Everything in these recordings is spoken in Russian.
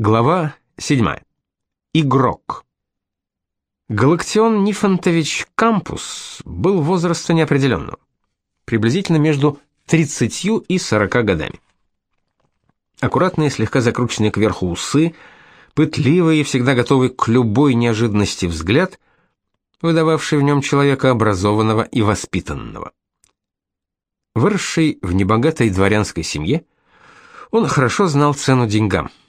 Глава 7. Игрок. Галактион Нифонтович Кампус был возраста неопределенного, приблизительно между 30 и 40 годами. Аккуратные, слегка закрученные кверху усы, пытливый и всегда готовый к любой неожиданности взгляд, выдававший в нем человека образованного и воспитанного. Выросший в небогатой дворянской семье, он хорошо знал цену деньгам –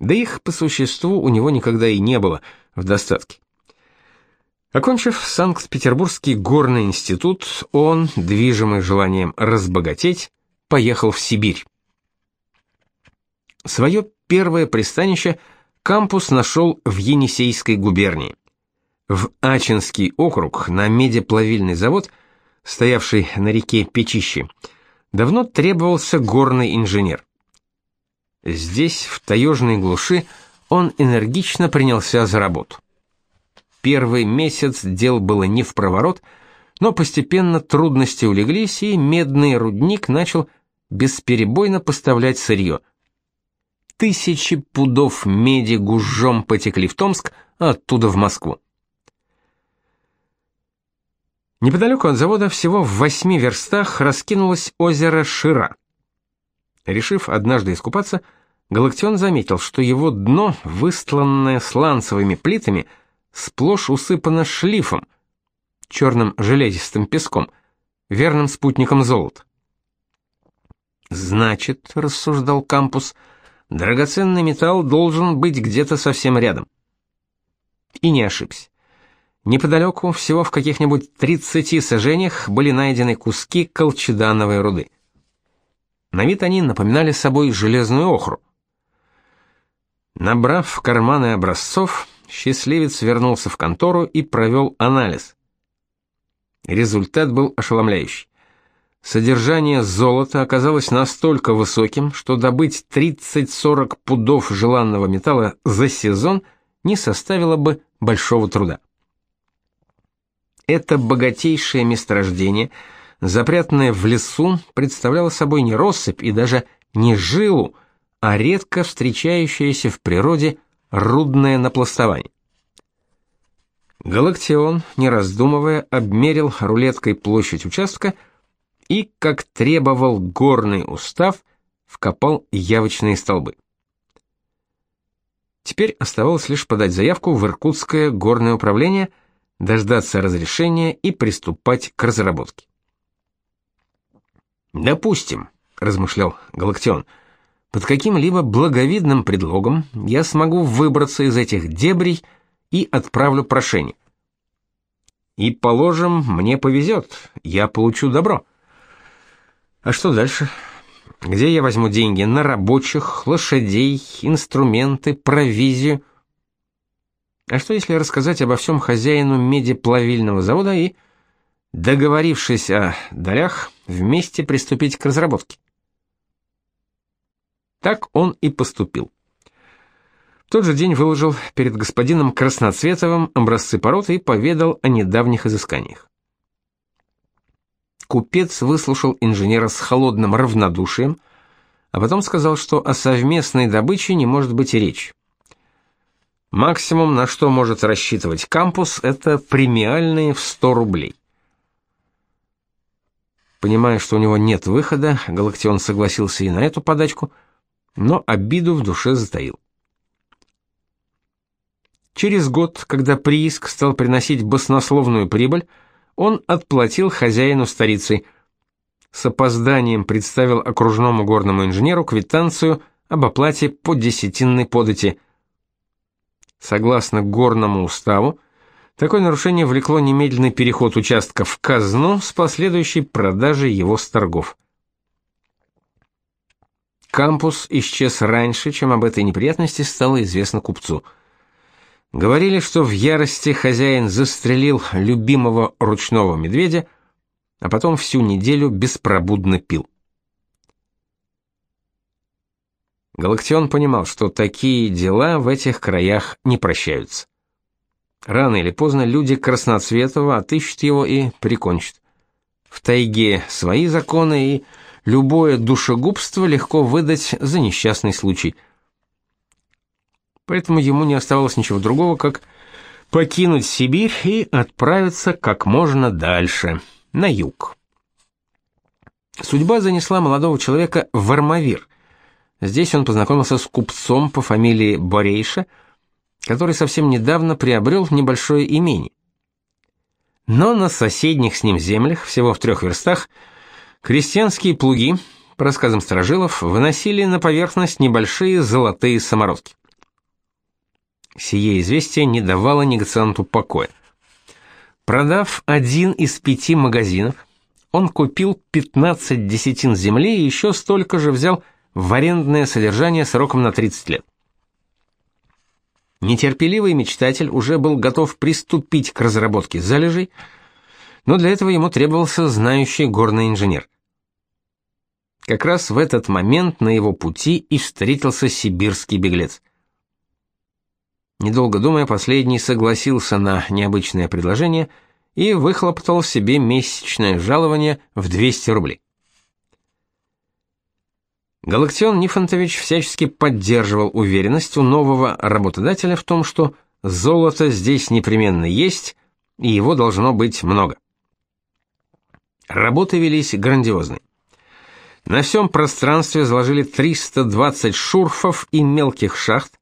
да их по существу у него никогда и не было в достатке. Окончив Санкт-Петербургский горный институт, он, движимый желанием разбогатеть, поехал в Сибирь. Свое первое пристанище кампус нашел в Енисейской губернии. В Ачинский округ на медеплавильный завод, стоявший на реке Печище, давно требовался горный инженер. Здесь, в таежной глуши, он энергично принялся за работу. Первый месяц дел было не в проворот, но постепенно трудности улеглись, и медный рудник начал бесперебойно поставлять сырье. Тысячи пудов меди гужом потекли в Томск, а оттуда в Москву. Неподалеку от завода, всего в восьми верстах, раскинулось озеро Шира. Решив однажды искупаться, Галактион заметил, что его дно, выстланное сланцевыми плитами, сплошь усыпано шлифом, черным железистым песком, верным спутником золота. Значит, рассуждал Кампус, драгоценный металл должен быть где-то совсем рядом. И не ошибся. Неподалеку, всего в каких-нибудь 30 сажениях, были найдены куски колчедановой руды. На вид они напоминали собой железную охру. Набрав в карманы образцов, счастливец вернулся в контору и провел анализ. Результат был ошеломляющий. Содержание золота оказалось настолько высоким, что добыть 30-40 пудов желанного металла за сезон не составило бы большого труда. Это богатейшее месторождение – запрятанная в лесу, представляла собой не россыпь и даже не жилу, а редко встречающееся в природе рудное напластование. Галактион, не раздумывая, обмерил рулеткой площадь участка и, как требовал горный устав, вкопал явочные столбы. Теперь оставалось лишь подать заявку в Иркутское горное управление, дождаться разрешения и приступать к разработке. Допустим, размышлял Галактион, под каким-либо благовидным предлогом я смогу выбраться из этих дебрей и отправлю прошение. И положим, мне повезет, я получу добро. А что дальше? Где я возьму деньги на рабочих, лошадей, инструменты, провизию? А что если рассказать обо всем хозяину медиплавильного завода и договорившись о долях, вместе приступить к разработке. Так он и поступил. В тот же день выложил перед господином Красноцветовым образцы пород и поведал о недавних изысканиях. Купец выслушал инженера с холодным равнодушием, а потом сказал, что о совместной добыче не может быть и речи. Максимум, на что может рассчитывать кампус, это премиальные в 100 рублей. Понимая, что у него нет выхода, Галактион согласился и на эту подачку, но обиду в душе затаил. Через год, когда прииск стал приносить баснословную прибыль, он отплатил хозяину старицы. С опозданием представил окружному горному инженеру квитанцию об оплате по десятинной подати. Согласно горному уставу, Такое нарушение влекло немедленный переход участка в казну с последующей продажей его с торгов. Кампус исчез раньше, чем об этой неприятности стало известно купцу. Говорили, что в ярости хозяин застрелил любимого ручного медведя, а потом всю неделю беспробудно пил. Галактион понимал, что такие дела в этих краях не прощаются. Рано или поздно люди Красноцветова отыщут его и прикончат. В тайге свои законы, и любое душегубство легко выдать за несчастный случай. поэтому ему не оставалось ничего другого, как покинуть Сибирь и отправиться как можно дальше, на юг. Судьба занесла молодого человека в Армавир. Здесь он познакомился с купцом по фамилии Борейша, который совсем недавно приобрел небольшое имение. Но на соседних с ним землях, всего в трех верстах, крестьянские плуги, по рассказам сторожилов, выносили на поверхность небольшие золотые самородки. Сие известие не давало негацианту покоя. Продав один из пяти магазинов, он купил 15 десятин земли и еще столько же взял в арендное содержание сроком на 30 лет. Нетерпеливый мечтатель уже был готов приступить к разработке залежей, но для этого ему требовался знающий горный инженер. Как раз в этот момент на его пути и встретился сибирский беглец. Недолго думая, последний согласился на необычное предложение и выхлопотал себе месячное жалование в 200 рублей. Галактион Нифонтович всячески поддерживал уверенность у нового работодателя в том, что золото здесь непременно есть, и его должно быть много. Работы велись грандиозные. На всем пространстве заложили 320 шурфов и мелких шахт,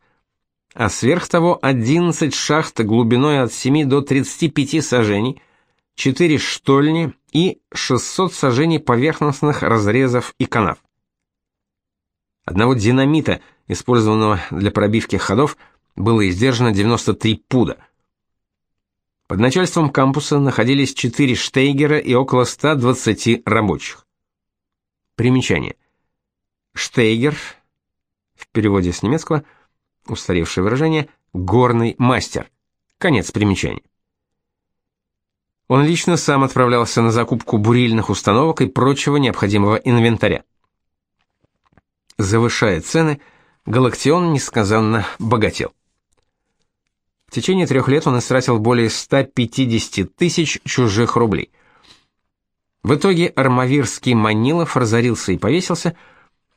а сверх того 11 шахт глубиной от 7 до 35 сажений, 4 штольни и 600 сажений поверхностных разрезов и канав. Одного динамита, использованного для пробивки ходов, было издержано 93 пуда. Под начальством кампуса находились 4 штейгера и около 120 рабочих. Примечание. Штейгер, в переводе с немецкого, устаревшее выражение, горный мастер. Конец примечания. Он лично сам отправлялся на закупку бурильных установок и прочего необходимого инвентаря. Завышая цены, Галактион несказанно богател. В течение трех лет он истратил более 150 тысяч чужих рублей. В итоге Армавирский Манилов разорился и повесился,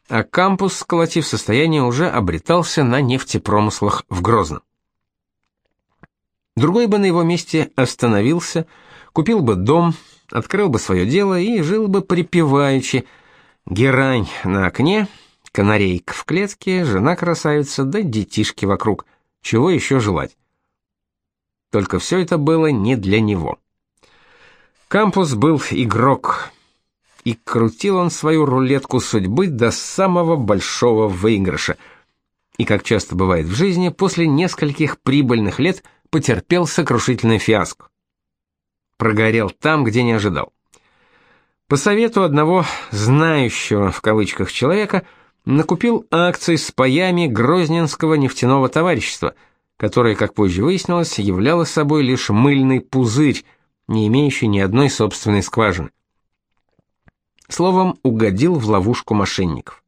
а кампус, сколотив состояние, уже обретался на нефтепромыслах в Грозном. Другой бы на его месте остановился, купил бы дом, открыл бы свое дело и жил бы припеваючи, герань на окне — Канарейка в клетке, жена красавица, да детишки вокруг. Чего еще желать? Только все это было не для него. Кампус был игрок, и крутил он свою рулетку судьбы до самого большого выигрыша. И, как часто бывает в жизни, после нескольких прибыльных лет потерпел сокрушительный фиаско. Прогорел там, где не ожидал. По совету одного «знающего» в кавычках человека – накупил акций с паями Грозненского нефтяного товарищества, которое, как позже выяснилось, являло собой лишь мыльный пузырь, не имеющий ни одной собственной скважины. Словом, угодил в ловушку мошенников.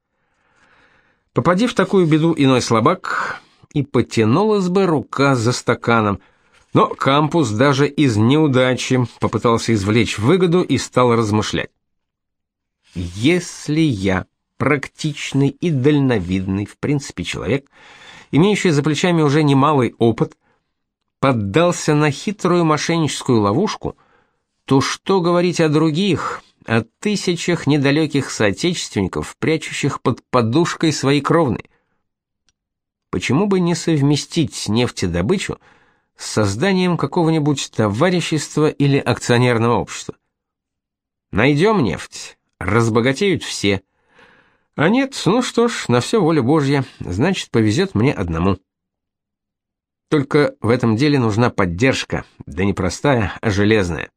Попади в такую беду иной слабак, и потянулась бы рука за стаканом, но кампус даже из неудачи попытался извлечь выгоду и стал размышлять. Если я практичный и дальновидный, в принципе, человек, имеющий за плечами уже немалый опыт, поддался на хитрую мошенническую ловушку, то что говорить о других, о тысячах недалеких соотечественников, прячущих под подушкой свои кровные? Почему бы не совместить нефтедобычу с созданием какого-нибудь товарищества или акционерного общества? Найдем нефть, разбогатеют все – а нет, ну что ж, на все воля Божья, значит, повезет мне одному. Только в этом деле нужна поддержка, да не простая, а железная.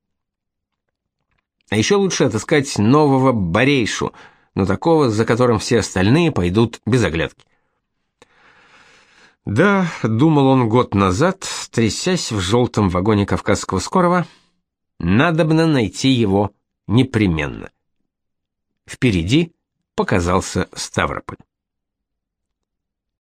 А еще лучше отыскать нового Борейшу, но такого, за которым все остальные пойдут без оглядки. Да, думал он год назад, трясясь в желтом вагоне Кавказского скорого, надобно найти его непременно. Впереди показался Ставрополь.